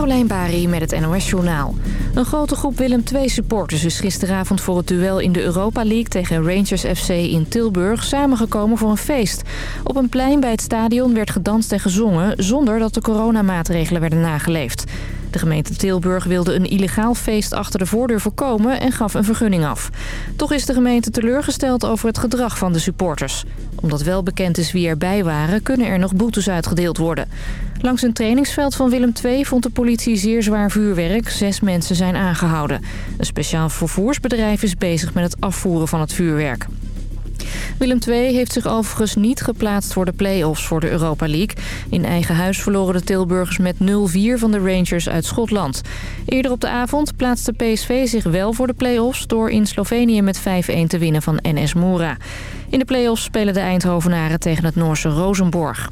Carolijn Bari met het NOS Journaal. Een grote groep Willem II-supporters is gisteravond voor het duel in de Europa League... tegen Rangers FC in Tilburg samengekomen voor een feest. Op een plein bij het stadion werd gedanst en gezongen... zonder dat de coronamaatregelen werden nageleefd. De gemeente Tilburg wilde een illegaal feest achter de voordeur voorkomen en gaf een vergunning af. Toch is de gemeente teleurgesteld over het gedrag van de supporters. Omdat wel bekend is wie erbij waren, kunnen er nog boetes uitgedeeld worden. Langs een trainingsveld van Willem II vond de politie zeer zwaar vuurwerk. Zes mensen zijn aangehouden. Een speciaal vervoersbedrijf is bezig met het afvoeren van het vuurwerk. Willem II heeft zich overigens niet geplaatst voor de play-offs voor de Europa League. In eigen huis verloren de Tilburgers met 0-4 van de Rangers uit Schotland. Eerder op de avond plaatste PSV zich wel voor de play-offs... door in Slovenië met 5-1 te winnen van NS Mora. In de play-offs spelen de Eindhovenaren tegen het Noorse Rosenborg.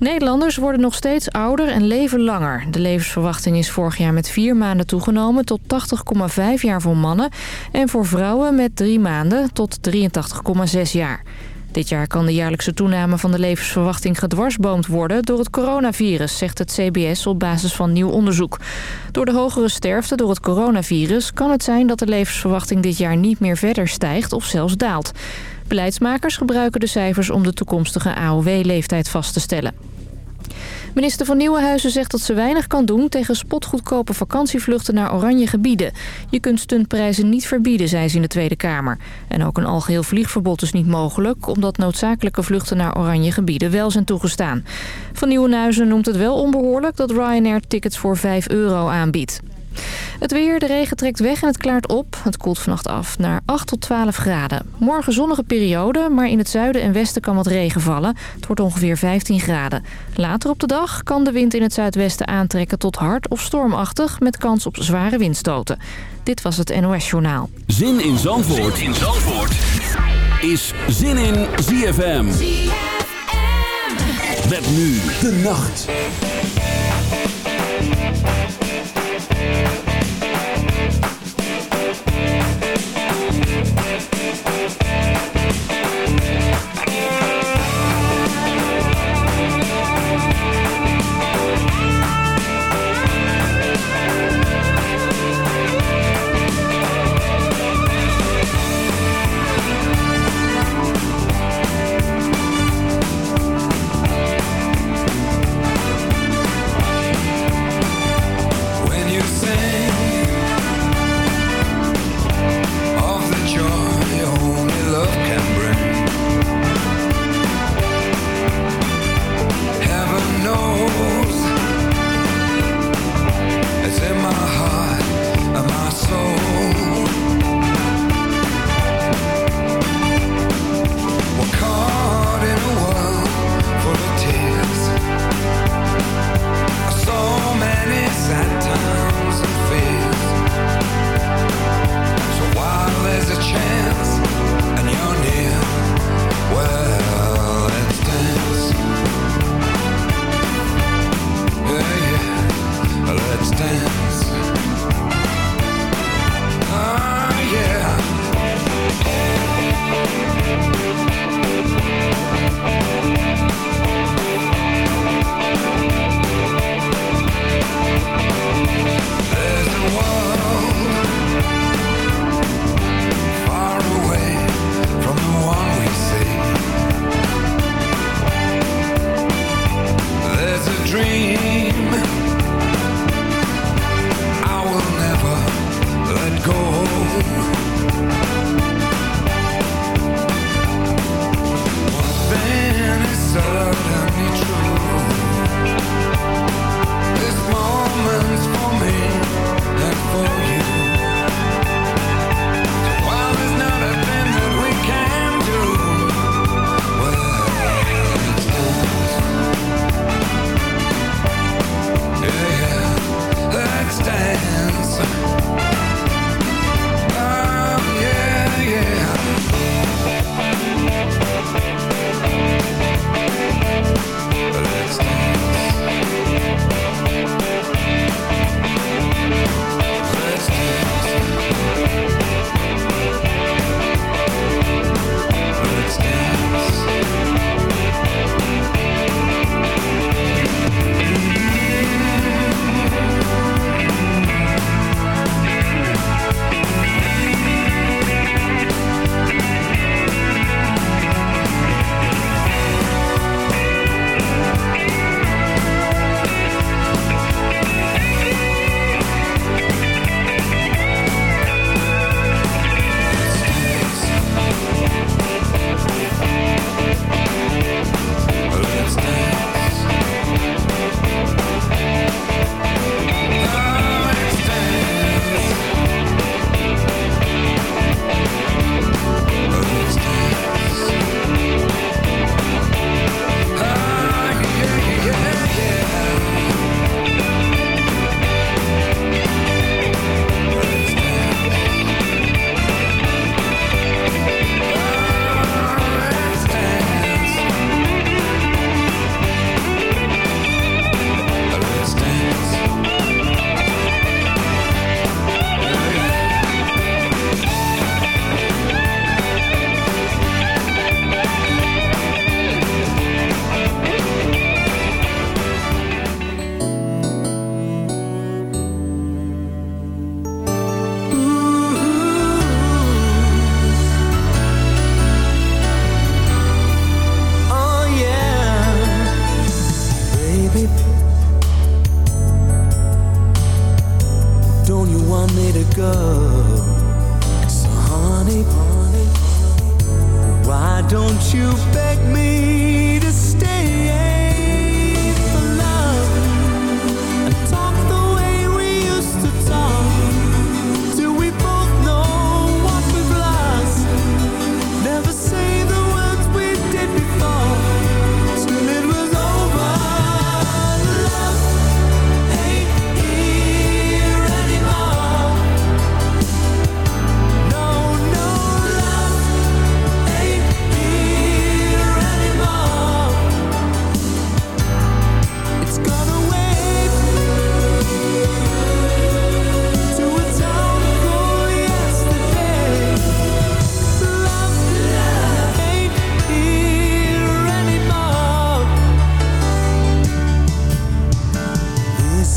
Nederlanders worden nog steeds ouder en leven langer. De levensverwachting is vorig jaar met vier maanden toegenomen tot 80,5 jaar voor mannen... en voor vrouwen met drie maanden tot 83,6 jaar. Dit jaar kan de jaarlijkse toename van de levensverwachting gedwarsboomd worden door het coronavirus, zegt het CBS op basis van nieuw onderzoek. Door de hogere sterfte door het coronavirus kan het zijn dat de levensverwachting dit jaar niet meer verder stijgt of zelfs daalt. Beleidsmakers gebruiken de cijfers om de toekomstige AOW-leeftijd vast te stellen. Minister van Nieuwenhuizen zegt dat ze weinig kan doen tegen spotgoedkope vakantievluchten naar oranje gebieden. Je kunt stuntprijzen niet verbieden, zei ze in de Tweede Kamer. En ook een algeheel vliegverbod is niet mogelijk, omdat noodzakelijke vluchten naar oranje gebieden wel zijn toegestaan. Van Nieuwenhuizen noemt het wel onbehoorlijk dat Ryanair tickets voor 5 euro aanbiedt. Het weer, de regen trekt weg en het klaart op. Het koelt vannacht af naar 8 tot 12 graden. Morgen zonnige periode, maar in het zuiden en westen kan wat regen vallen. Het wordt ongeveer 15 graden. Later op de dag kan de wind in het zuidwesten aantrekken tot hard of stormachtig... met kans op zware windstoten. Dit was het NOS Journaal. Zin in Zandvoort, zin in Zandvoort. is Zin in ZFM. ZFM. Met nu de nacht.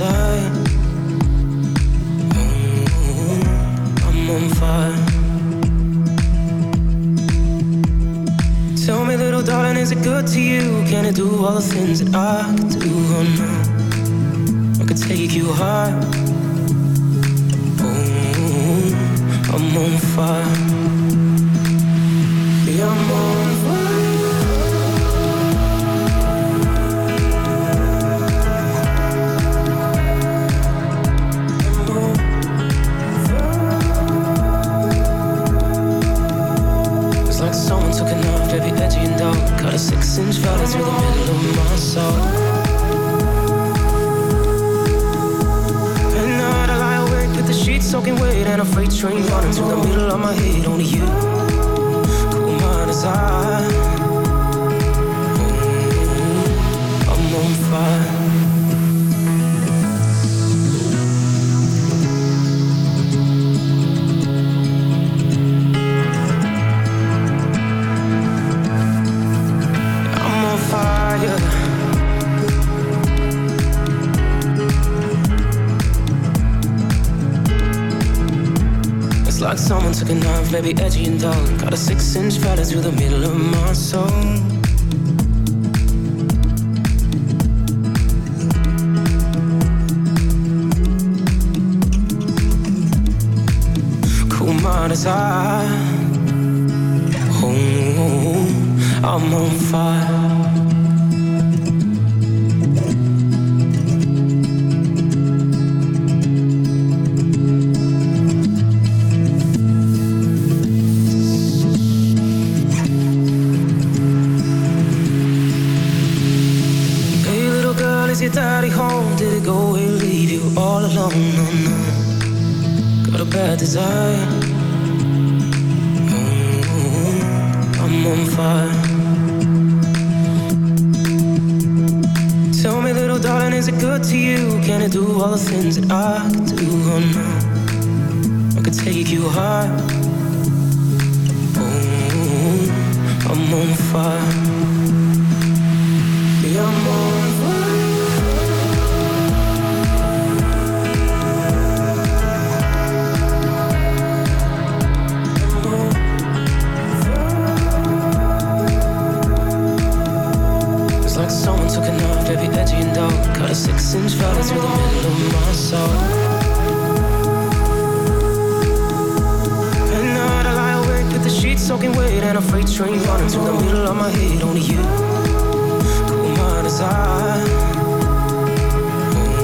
Oh, I'm on fire. Tell me, little darling, is it good to you? Can it do all the things that I could do? Oh no, I could take you high. Soaking wet and a freight train running through the middle of my head. Only you, cool my desire. Mm, baby, edgy and dull. Got a six inch fella through the middle of my soul. Cool mind as I. Oh, I'm on fire. A six inch fella through the middle of my soul. At night I lie awake with the sheets soaking wet and a freight train running through the middle of my head. Only you, cool as I. Ooh,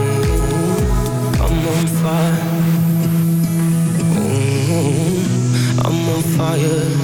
I'm on fire. Ooh, I'm on fire.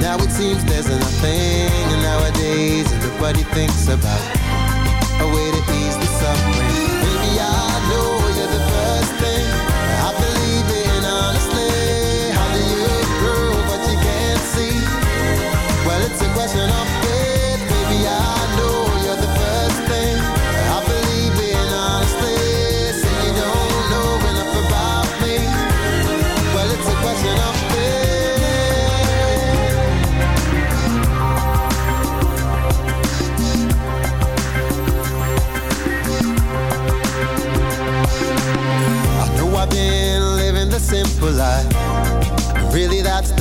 Now it seems there's nothing. Nowadays everybody thinks about a way to eat.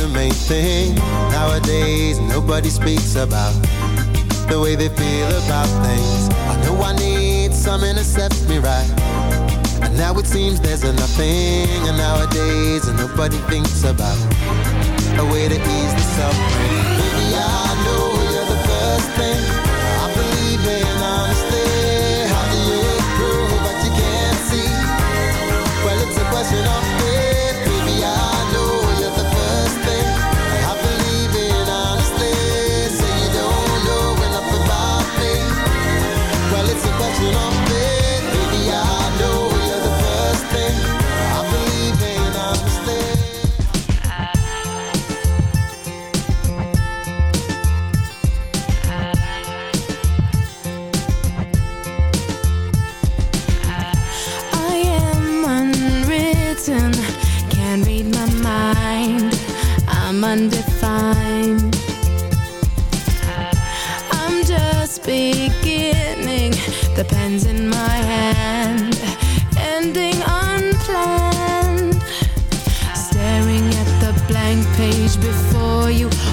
main thing nowadays nobody speaks about the way they feel about things. I know I need someone to set me right. And now it seems there's a nothing and nowadays nobody thinks about a way to ease the suffering. Baby, I know you're the first thing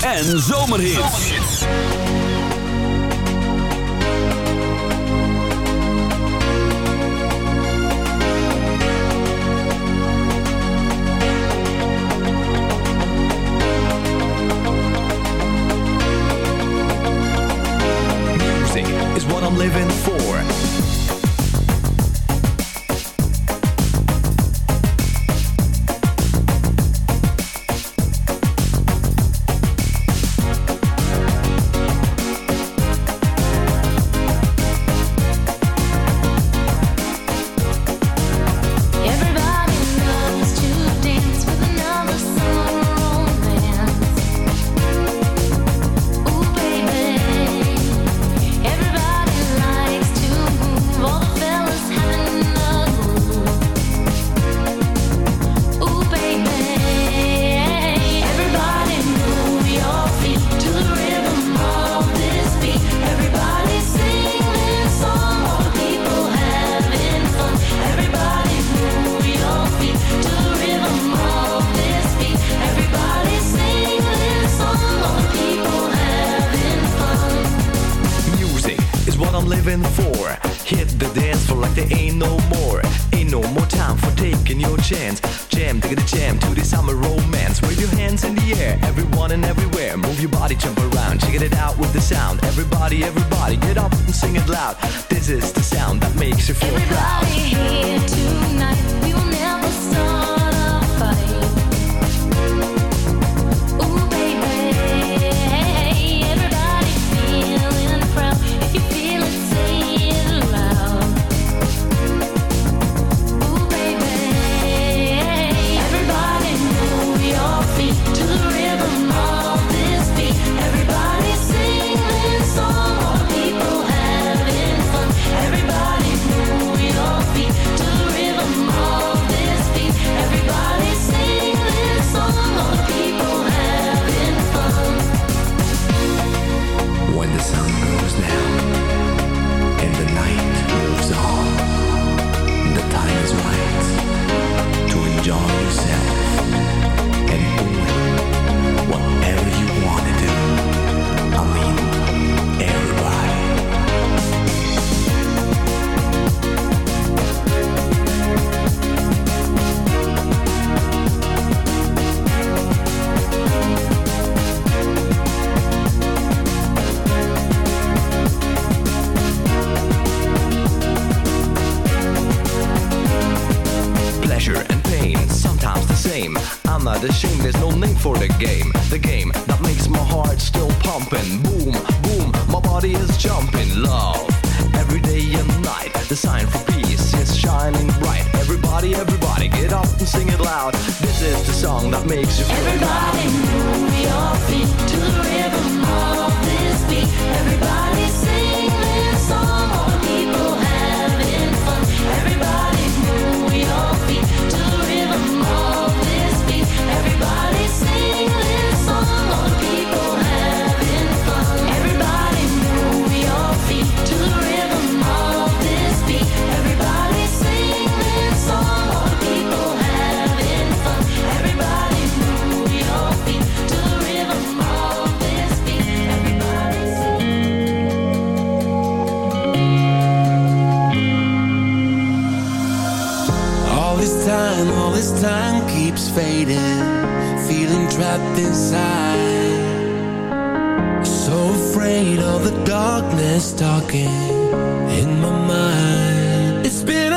En zomerhits. and all this time keeps fading Feeling trapped inside. So afraid of the darkness talking in my mind. It's been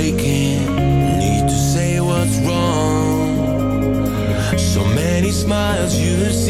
breaking. Need to say what's wrong. So many smiles you see.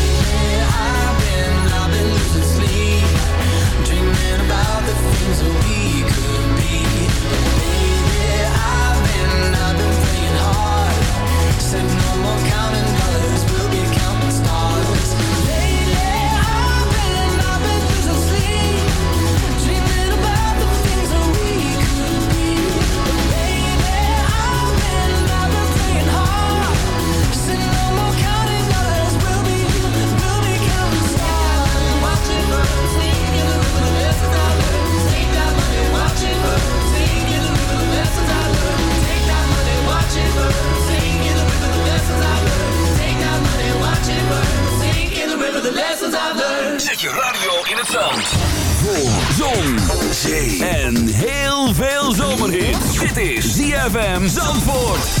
ZFM Zandvoort.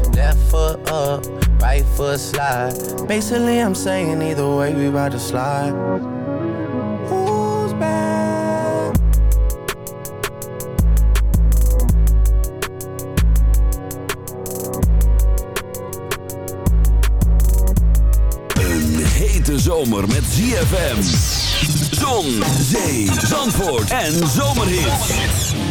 left foot up, right foot slide. Basically, I'm saying either way we about to slide. Who's back? Een hete zomer met ZFM. Zon, zee, zandvoort en zomerhit.